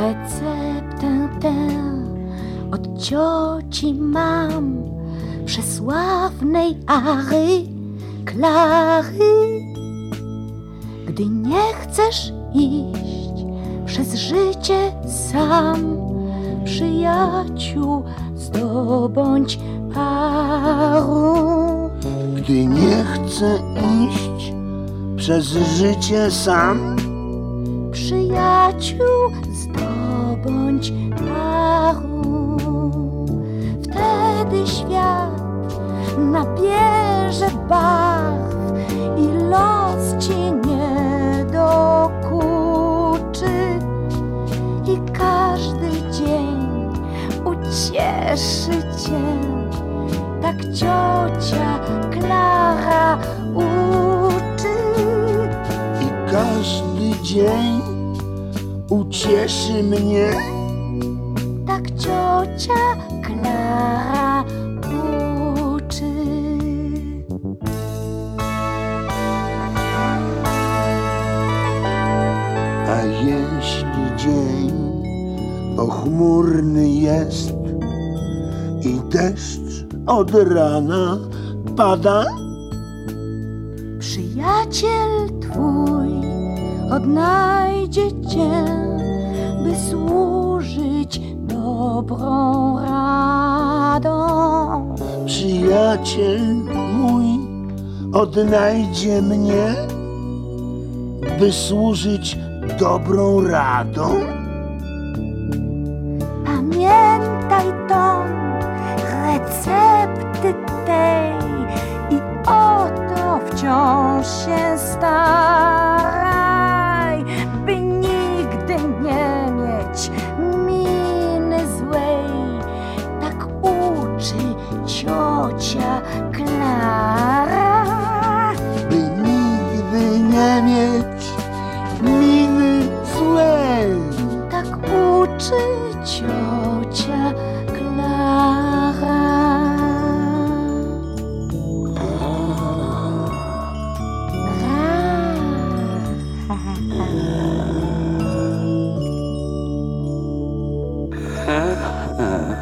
Receptę tę od cioci mam przesławnej Ary Klary. Gdy nie chcesz iść przez życie sam, przyjaciół zdobądź paru. Gdy nie chcę iść przez życie sam, Przyjaciół paru. Wtedy świat nabierze barw i los ci nie dokuczy. I każdy dzień ucieszy cię, tak ciocia Klara uczy. i każdy dzień ucieszy mnie. Tak ciocia Klara uczy. A jeśli dzień pochmurny jest i deszcz od rana pada, Przyjaciel twój odnajdzie cię, by służyć dobrą radą. przyjaciel mój odnajdzie mnie, by służyć dobrą radą. Pamiętaj tą recepty tej i o to wciąż się 是就这个。Uh-huh.